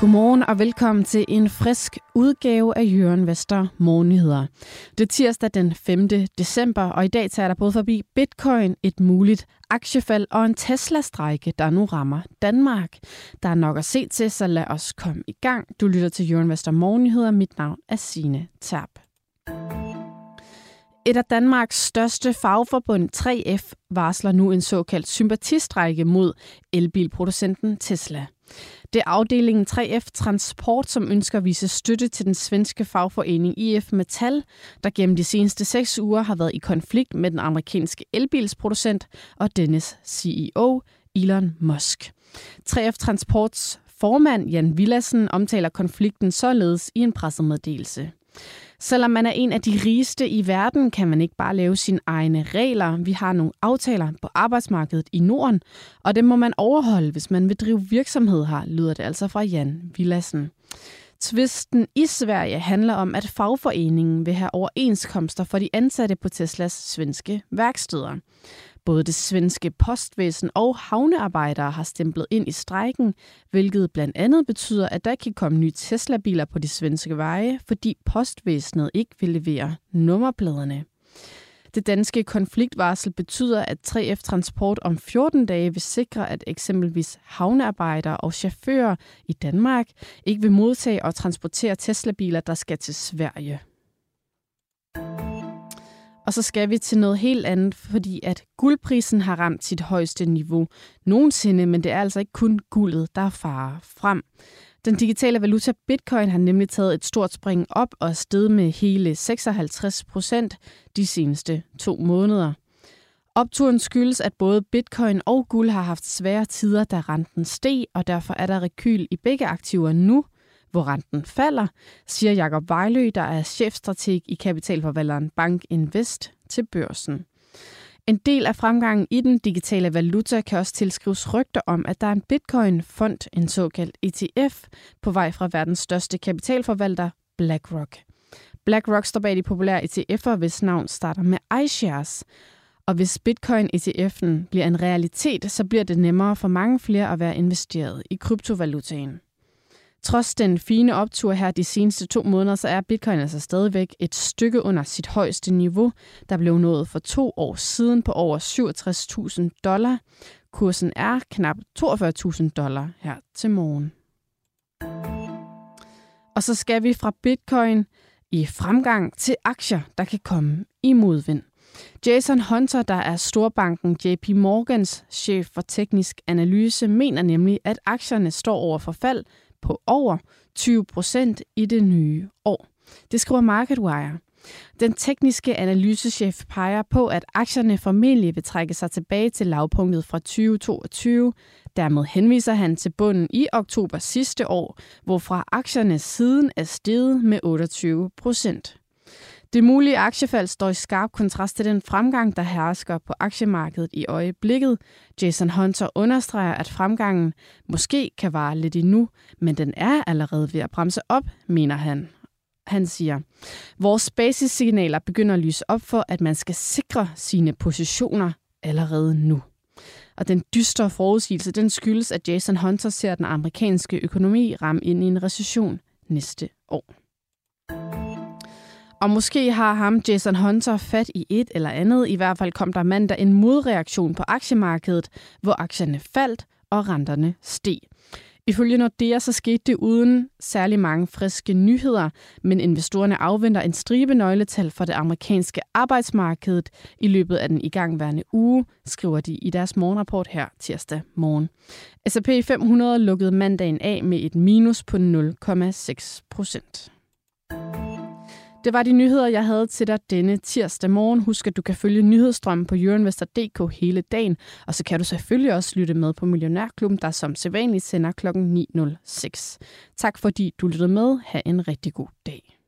Godmorgen og velkommen til en frisk udgave af Jørgen Vester Morgennyheder. Det er tirsdag den 5. december, og i dag tager der både forbi Bitcoin, et muligt aktiefald og en Tesla-strejke, der nu rammer Danmark. Der er nok at se til, så lad os komme i gang. Du lytter til Jørgen Vester Morgennyheder. Mit navn er Signe Terp. Et af Danmarks største fagforbund, 3F, varsler nu en såkaldt sympatistrække mod elbilproducenten Tesla. Det er afdelingen 3F Transport, som ønsker at vise støtte til den svenske fagforening IF Metal, der gennem de seneste seks uger har været i konflikt med den amerikanske elbilsproducent og dennes CEO, Elon Musk. 3F Transports formand Jan Villassen omtaler konflikten således i en pressemeddelelse. Selvom man er en af de rigeste i verden, kan man ikke bare lave sine egne regler. Vi har nogle aftaler på arbejdsmarkedet i Norden, og dem må man overholde, hvis man vil drive virksomhed her, lyder det altså fra Jan Villassen. Tvisten i Sverige handler om, at fagforeningen vil have overenskomster for de ansatte på Teslas svenske værksteder. Både det svenske postvæsen og havnearbejdere har stemplet ind i strejken, hvilket blandt andet betyder, at der ikke kan komme nye Tesla-biler på de svenske veje, fordi postvæsenet ikke vil levere nummerpladerne. Det danske konfliktvarsel betyder, at 3F Transport om 14 dage vil sikre, at eksempelvis havnearbejdere og chauffører i Danmark ikke vil modtage og transportere Tesla-biler, der skal til Sverige. Og så skal vi til noget helt andet, fordi at guldprisen har ramt sit højeste niveau nogensinde, men det er altså ikke kun guldet, der farer frem. Den digitale valuta Bitcoin har nemlig taget et stort spring op og steget med hele 56 procent de seneste to måneder. Opturen skyldes, at både bitcoin og guld har haft svære tider, da renten steg, og derfor er der rekyl i begge aktiver nu – hvor renten falder, siger Jakob Vejlø, der er chefstrateg i kapitalforvalteren Bank Invest til børsen. En del af fremgangen i den digitale valuta kan også tilskrives rygter om, at der er en bitcoin-fond, en såkaldt ETF, på vej fra verdens største kapitalforvalter, BlackRock. BlackRock står bag de populære ETF'er, hvis navn starter med iShares. Og hvis bitcoin-ETF'en bliver en realitet, så bliver det nemmere for mange flere at være investeret i kryptovalutaen. Trods den fine optur her de seneste to måneder, så er bitcoin altså stadigvæk et stykke under sit højeste niveau, der blev nået for to år siden på over 67.000 dollar. Kursen er knap 42.000 dollar her til morgen. Og så skal vi fra bitcoin i fremgang til aktier, der kan komme i modvind. Jason Hunter, der er storbanken JP Morgans chef for teknisk analyse, mener nemlig, at aktierne står over for fald på over 20 procent i det nye år. Det skriver MarketWire. Den tekniske analysechef peger på, at aktierne formentlig vil trække sig tilbage til lavpunktet fra 2022. Dermed henviser han til bunden i oktober sidste år, hvorfra aktierne siden er steget med 28 procent. Det mulige aktiefald står i skarp kontrast til den fremgang, der hersker på aktiemarkedet i øjeblikket. Jason Hunter understreger, at fremgangen måske kan vare lidt endnu, men den er allerede ved at bremse op, mener han. Han siger, vores basissignaler begynder at lyse op for, at man skal sikre sine positioner allerede nu. Og den dystre forudsigelse, den skyldes, at Jason Hunter ser den amerikanske økonomi ramme ind i en recession næste år. Og måske har ham, Jason Hunter, fat i et eller andet. I hvert fald kom der mandag en modreaktion på aktiemarkedet, hvor aktierne faldt og renterne steg. Ifølge Nordea så skete det uden særlig mange friske nyheder, men investorerne afventer en stribe nøgletal for det amerikanske arbejdsmarked i løbet af den igangværende uge, skriver de i deres morgenrapport her tirsdag morgen. S&P 500 lukkede mandagen af med et minus på 0,6 procent. Det var de nyheder, jeg havde til dig denne tirsdag morgen. Husk, at du kan følge nyhedsstrømmen på jørenvester.dk hele dagen, og så kan du selvfølgelig også lytte med på Millionærklubben, der som sædvanligt sender kl. 9.06. Tak fordi du lyttede med. Ha' en rigtig god dag.